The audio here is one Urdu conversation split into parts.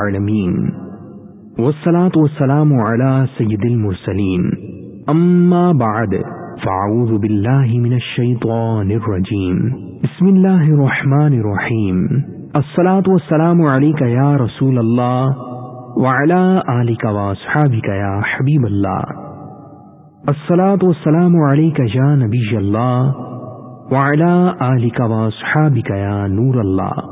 العالمين والصلاة والسلام على سيد المرسلين أما بعد، فاعوذ بالله من الشيطان الرجيم بسم الله الرحمن الرحيم الصلاة والسلام عليك يا رسول الله وعلى آلك واصحابك يا حبيب الله الصلاة والسلام عليك يا نبي الله وعلى آلك واصحابك يا نور الله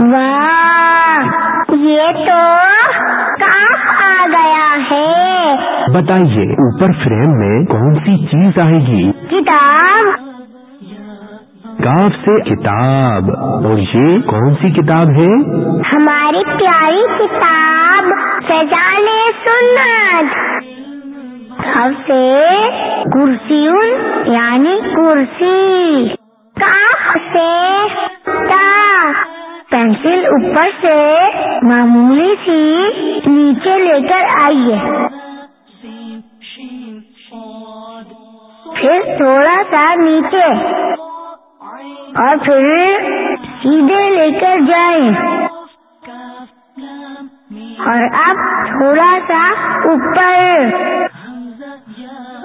واہ یہ تو کاف آ گیا ہے۔ بتائیے اوپر فریم میں کون سی چیز آئے گی؟ کتاب۔ کاف سے کتاب۔ اور یہ کون سی کتاب ہے؟ ہماری پیاری کتاب فیضان سنت۔ کاف سے کرسی یعنی کرسی۔ کاف سے پینسل اوپر سے معمولی سی نیچے لے کر آئیے۔ پھر تھوڑا سا نیچے اور پھر سیدھے لے کر جائیں۔ اور اب تھوڑا سا اوپر۔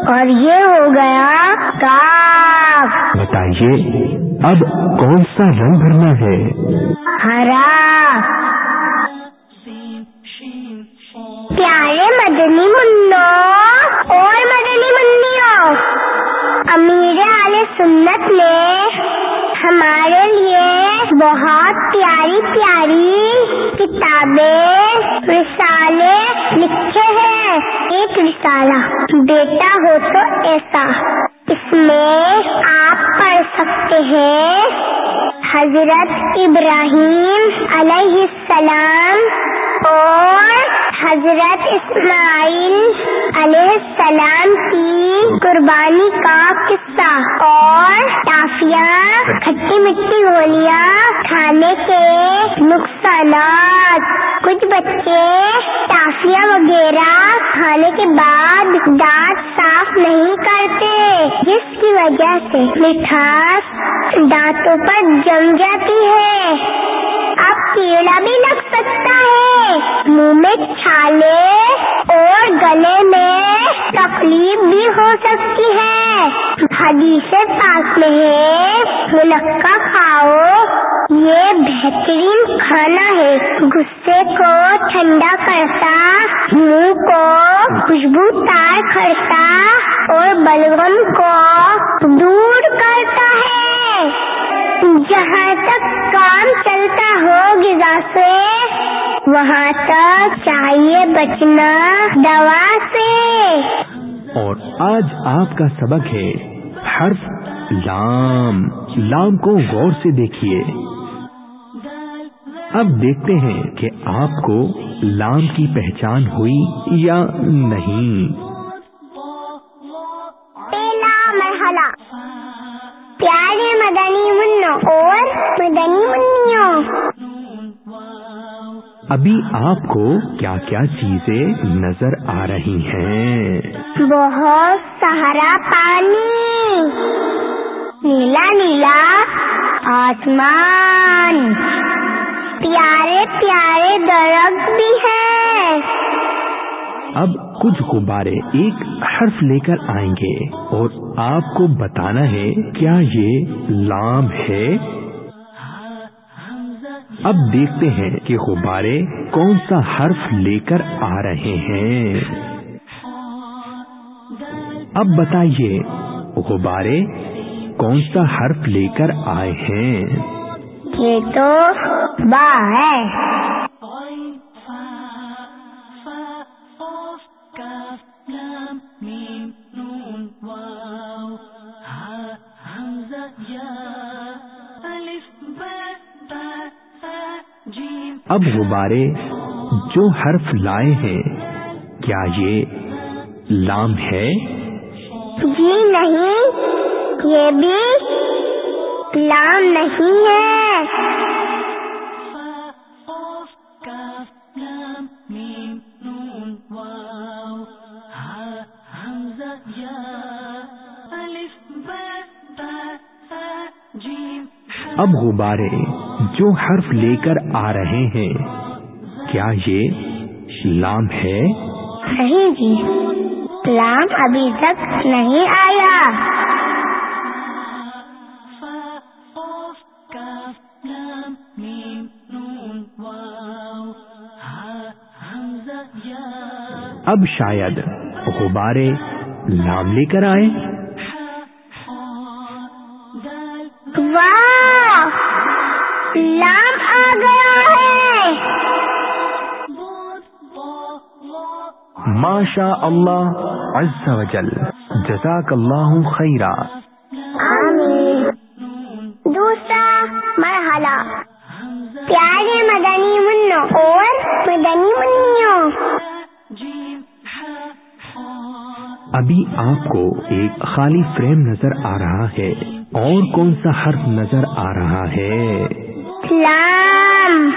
اور یہ ہو گیا کاف۔ بتائیے، اب کون سا رنگ بھرنا ہے؟ ہرا۔ پیارے مدنی منو، اور مدنی منوں امیر علیہ سنت نے ہمارے لیے بہت پیاری پیاری کتابیں، رسالے لکھے ہیں۔ ایک رسالہ، بیٹا ہو تو ایسا، اس میں آپ پڑھ سکتے ہیں۔ حضرت ابراہیم علیہ السلام اور حضرت اسماعیل علیہ السلام کی قربانی کا قصہ اور ٹافیاں، کھٹی مٹی گولیاں کھانے کے نقصانات۔ کچھ بچے ٹافیاں وغیرہ کھانے کے بعد دانت صاف نہیں کرتے، جس کی وجہ سے مٹھاس دانتوں پر جم جاتی ہے۔ اب کیڑا بھی لگ سکتا ہے۔ منہ میں چھالے اور گلے میں تکلیف بھی ہو سکتی ہے۔ حدیث پاک میں ہے۔ ملکہ کھاؤ۔ یہ بہترین کھانا ہے۔ غصے کو ٹھنڈا کرتا، منہ کو خوشبو تار کرتا اور بلغم کو دور کرتا۔ ہے جہاں تک کام چلتا ہو غذا سے، وہاں تک چاہیے بچنا دوا سے۔ اور آج آپ کا سبق ہے حرف لام۔ لام کو غور سے دیکھیے۔ اب دیکھتے ہیں کہ آپ کو لام کی پہچان ہوئی یا نہیں۔ ابھی آپ کو کیا کیا چیزیں نظر آ رہی ہیں؟ بہت سہارا پانی۔ نیلا نیلا آسمان۔ پیارے پیارے درخت بھی ہے اب کچھ غبارے ایک حرف لے کر آئیں گے اور آپ کو بتانا ہے کیا یہ لام ہے؟ اب دیکھتے ہیں کہ غبارے کون سا حرف لے کر آ رہے ہیں۔ اب بتائیے، غبارے کون سا حرف لے کر آئے ہیں؟ یہ تو با ہے۔ اب غبارے جو حرف لائے ہیں کیا یہ لام ہے؟ جی نہیں یہ بھی لام نہیں ہے۔ اب غبارے جو حرف لے کر آ رہے ہیں کیا یہ لام ہے؟ نہیں جی لام ابھی تک نہیں آیا۔ اب شاید غبارے لام لے کر آئے ماشا اللہ عز و جل. جزاک اللہ خیرہ آمین. دوسرا مرحلہ. پیارے مدنی منو اور مدنی منوں ابھی آپ کو ایک خالی فریم نظر آ رہا ہے. اور کون سا حرف نظر آ رہا ہے؟ لام.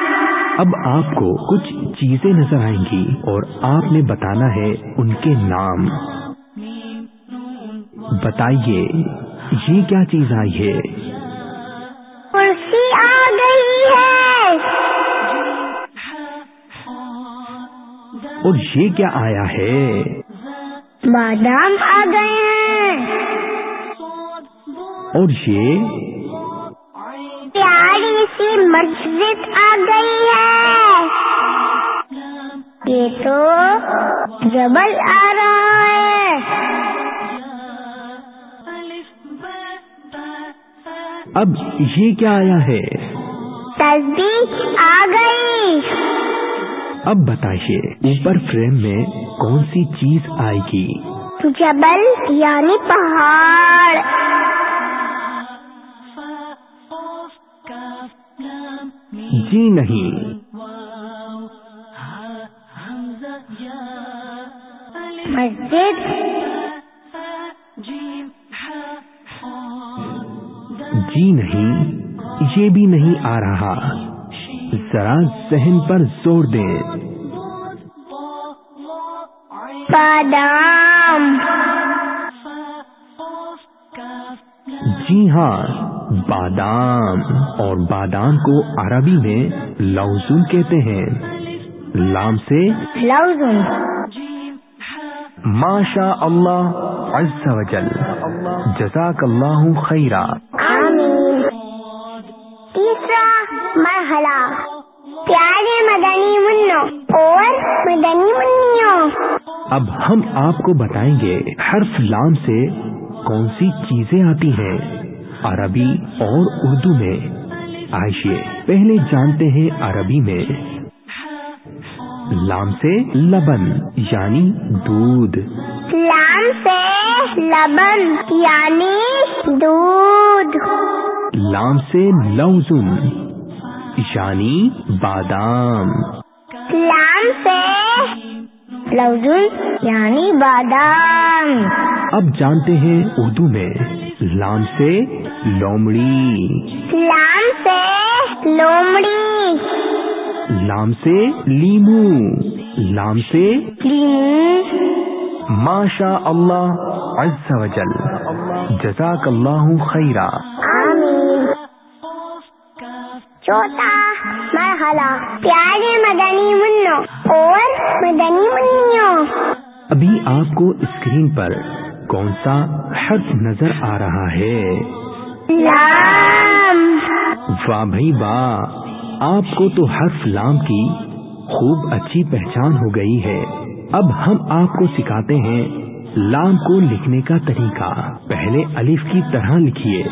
اب آپ کو کچھ چیزیں نظر آئیں گی اور آپ نے بتانا ہے ان کے نام۔ بتائیے یہ کیا چیز آئی ہے؟ کرسی آ گئی ہے۔ اور یہ کیا آیا ہے؟ بادام آ گئے ہیں۔ اور یہ؟ پیاری سی مسجد آ گئی ہے۔ تو جبل آ رہا ہے۔ اب یہ کیا آیا ہے؟ تصدیق آ گئی۔ اب بتائیے اوپر فریم میں کون سی چیز آئے گی؟ جبل یعنی پہاڑ۔ جی نہیں۔ مسجد جی نہیں یہ بھی نہیں آ رہا۔ ذرا ذہن پر زور دیں بادام۔ جی ہاں بادام۔ اور بادام کو عربی میں لوزن کہتے ہیں۔ لام سے لوزن ماشا اللہ عز و جل جزاک اللہ خیرہ آمین تیسرا مرحلہ. پیارے مدنی منو اور مدنی منوں اب ہم آپ کو بتائیں گے حرف لام سے کون سی چیزیں آتی ہیں؟ عربی اور اردو میں. آئیے پہلے جانتے ہیں عربی میں. لام سے لبن یعنی دودھ۔ لام سے لبن یعنی دودھ۔ لام سے لوزن یعنی بادام۔ لام سے لوزن یعنی بادام۔ اب جانتے ہیں اردو میں لام سے لومڑی۔ لام سے لومڑی۔ لام سے لیمو لام سے لیمو۔ ماشا اللہ عز و جل۔ جزاک اللہ خیرہ چوتھا مرحلہ۔ پیارے مدنی منو اور مدنی منوں ابھی آپ کو اسکرین پر کون سا حرف نظر آ رہا ہے؟ لام۔ واہ بھائی واہ۔ آپ کو تو حرف لام کی خوب اچھی پہچان ہو گئی ہے۔ اب ہم آپ کو سکھاتے ہیں لام کو لکھنے کا طریقہ۔ پہلے الف کی طرح لکھیے۔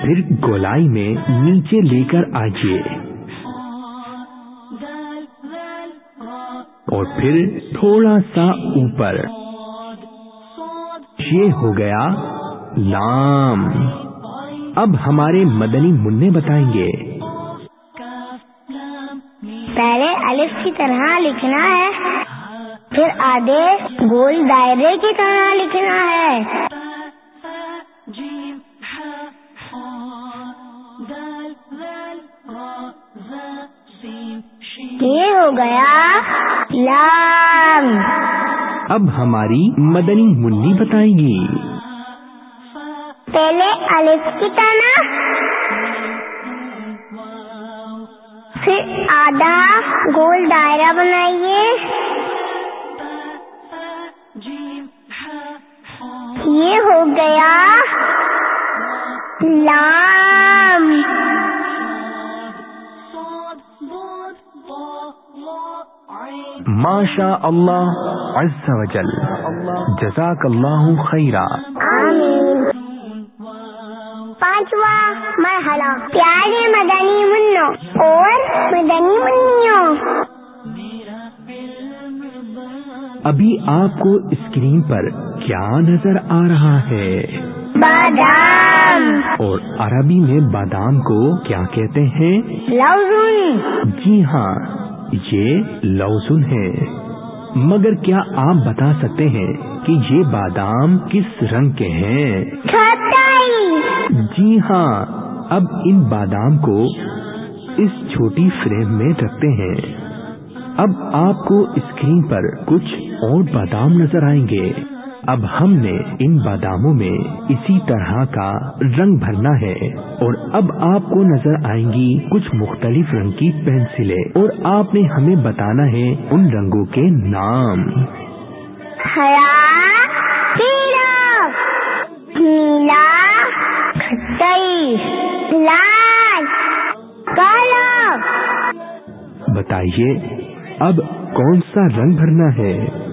پھر گولائی میں نیچے لے کر آئیے۔ اور پھر تھوڑا سا اوپر۔ یہ ہو گیا لام۔ اب ہمارے مدنی منع بتائیں گے۔ پہلے الف کی طرح لکھنا ہے، پھر آدھے گول دائرے کی طرح لکھنا ہے۔ یہ ہو گیا لام۔ اب ہماری مدنی منی بتائیں گی۔ پہلے الف کی طرح پھر آدھا گول دائرہ بنائیے۔ یہ ہو گیا۔ لام۔ ماشا اللہ عز و جل جزاک اللہ خیرہ پانچواں مرحلہ. پیارے مدنی منوں اور مدنی منوں ابھی آپ کو اسکرین پر کیا نظر آ رہا ہے؟ بادام. اور عربی میں بادام کو کیا کہتے ہیں؟ لوزن. جی ہاں. یہ لوسن ہے۔ مگر کیا آپ بتا سکتے ہیں کہ یہ بادام کس رنگ کے ہیں؟ جی ہاں اب ان بادام کو اس چھوٹی فریم میں رکھتے ہیں۔ اب آپ کو اسکرین پر کچھ اور بادام نظر آئیں گے۔ اب ہم نے ان باداموں میں اسی طرح کا رنگ بھرنا ہے اور اب آپ کو نظر آئیں گی کچھ مختلف رنگ کی پینسلیں اور آپ نے ہمیں بتانا ہے ان رنگوں کے نام۔ ہرا پیلا نیلا لال کالا۔ بتائیے اب کون سا رنگ بھرنا ہے؟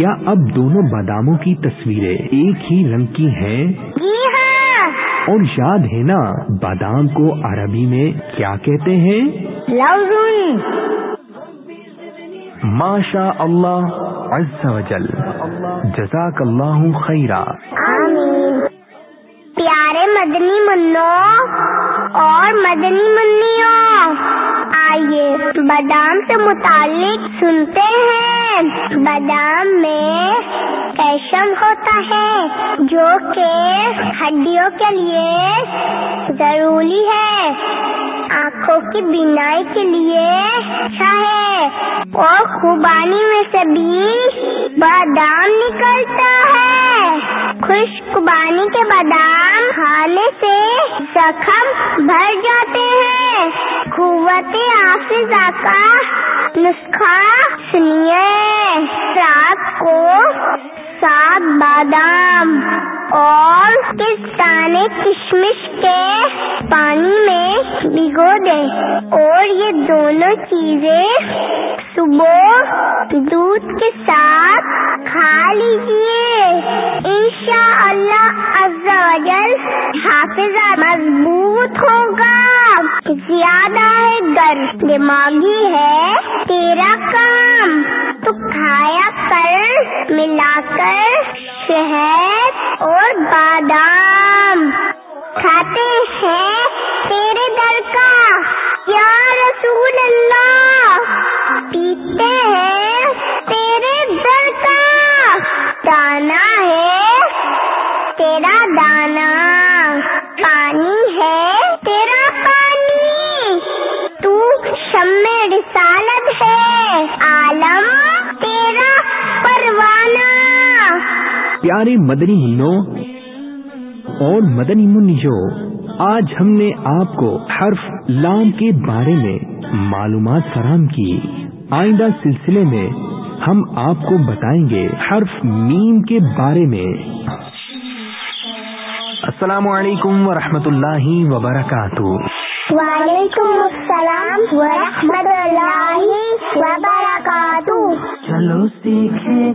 کیا اب دونوں باداموں کی تصویریں ایک ہی رنگ کی ہیں؟ جی ہاں۔ اور یاد ہے نا بادام کو عربی میں کیا کہتے ہیں؟ ماشا اللہ عز و جل۔ جزاک اللہ خیرہ پیارے مدنی منوں اور مدنی منوں آئیے بادام سے متعلق سنتے ہیں۔ بادام میں کیشم ہوتا ہے، جو کہ ہڈیوں کے لیے ضروری ہے۔ آنکھوں کی بینائی کے لیے اچھا ہے۔ اور خوبانی میں سے بھی بادام نکلتا ہے۔ خشک بانی کے بادام کھانے سے زخم بھر جاتے ہیں۔ قوت حافظہ کا نسخہ سنیے۔ رات کو سات بادام۔ اور کس دانے کشمش کے پانی میں بھگو دیں اور یہ دونوں چیزیں صبح دودھ کے ساتھ کھا لیجیے انشاء اللہ جل حافظہ مضبوط ہوگا۔ زیادہ ہے گر دماغی ہے۔ تیرا کام تو کھایا پر، ملا کر، شہد اور بادام۔ کھاتے ہیں تیرے در کا، یا رسول پیارے مدنی منوں اور مدنی منجو آج ہم نے آپ کو حرف لام کے بارے میں معلومات فراہم کی۔ آئندہ سلسلے میں ہم آپ کو بتائیں گے حرف میم کے بارے میں۔ السلام علیکم ورحمۃ اللہ وبرکاتہ۔ وعلیکم السلام ورحمۃ اللہ وبرکاتہ۔ چلو سیکھے